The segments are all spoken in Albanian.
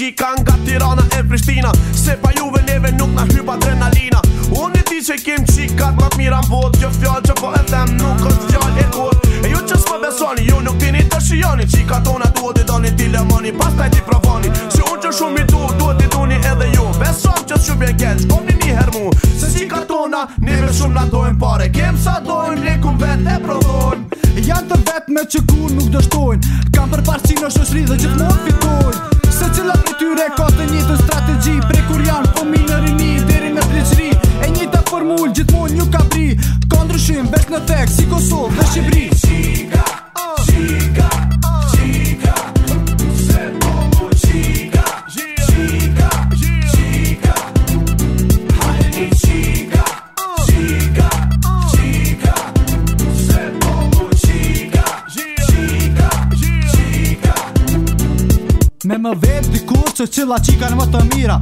si i kanë nga Tirana e Prishtina Se pa juve neve nuk na hypa adrenalina Unë e ti që kem qikat më të mira në botë Kjo fjallë që po e them nuk është fjallë e kod E ju që s'me besoni, ju nuk tini të shioni Qikat tona duhet i doni ti lemoni, pas taj ti provoni Si unë që shumë i du, duhet i duni edhe ju Besom që s'ju i keq, kom një një mu Se qikat tona, nive shumë na dojmë pare Kem sa dojmë, ne kum vet e provon Janë të vet me që ku nuk dështojnë Kam për parë në shosri dhe si Kosovë dhe Shqipëri Qika, qika, qika Se po mu po qika Qika, qika Hajni qika Qika, qika Se po mu po qika Qika, qika Me më vetë dikur që qëlla qika në më mira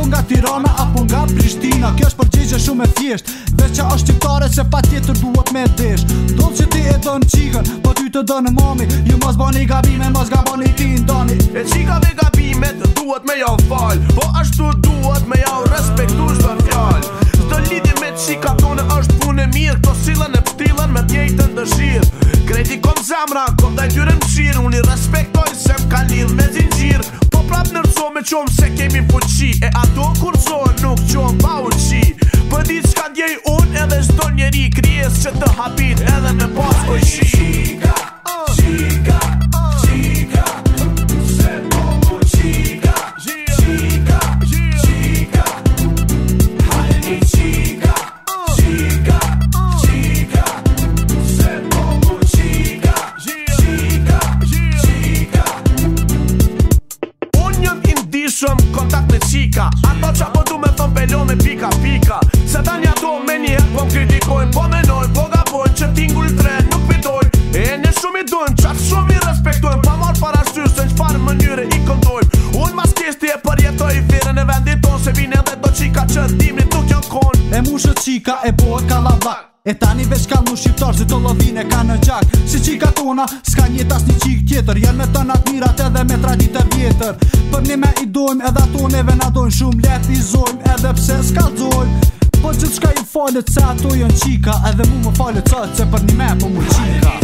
apo nga Tirana apo nga Prishtina Kjo është përgjigje shumë e thjesht Vesh që është qiptare se pa tjetër duhet me desh Dullë që ti e në qikën, po ty të në mami Ju mos bani gabime, mos gaboni ti në doni E qikave gabime të duhet me jau jo falë Po ashtu duhet me jau jo respektu shdo fjallë të lidi me qika tonë është punë e mirë Këto silën e ptilën me tjejtën dëshirë Kreti kom zamra, kom daj i dyre më qirë Unë i respektoj se më ka lidh me zinë Po prap me qom se kemi fuqi E kontakt me qika Ato qa po du me thon pe me pika pika Se ta një ato me një herë po m'kritikojn Po menoj, po gabojnë që t'ingull tre nuk pitoj E një shumë i dojn, qa shumë i respektojn Pa mor para shtyrë se një farë mënyre i kontojnë Unë mas kesti e përjetoj i fire në vendit ton Se vine dhe do qika që dimni tuk jo kon E mushe qika e bojn ka E tani veç ka mu shqiptar si të lovine ka në gjak Si qika tona, s'ka njët as një qik tjetër Janë në të natmirat edhe me e vjetër Për një me i dojmë edhe atoneve në dojmë Shumë let i zojmë edhe pse s'ka dojmë Po që t'shka ju falët se ato janë qika Edhe mu më falët sot se për një me për po mu qika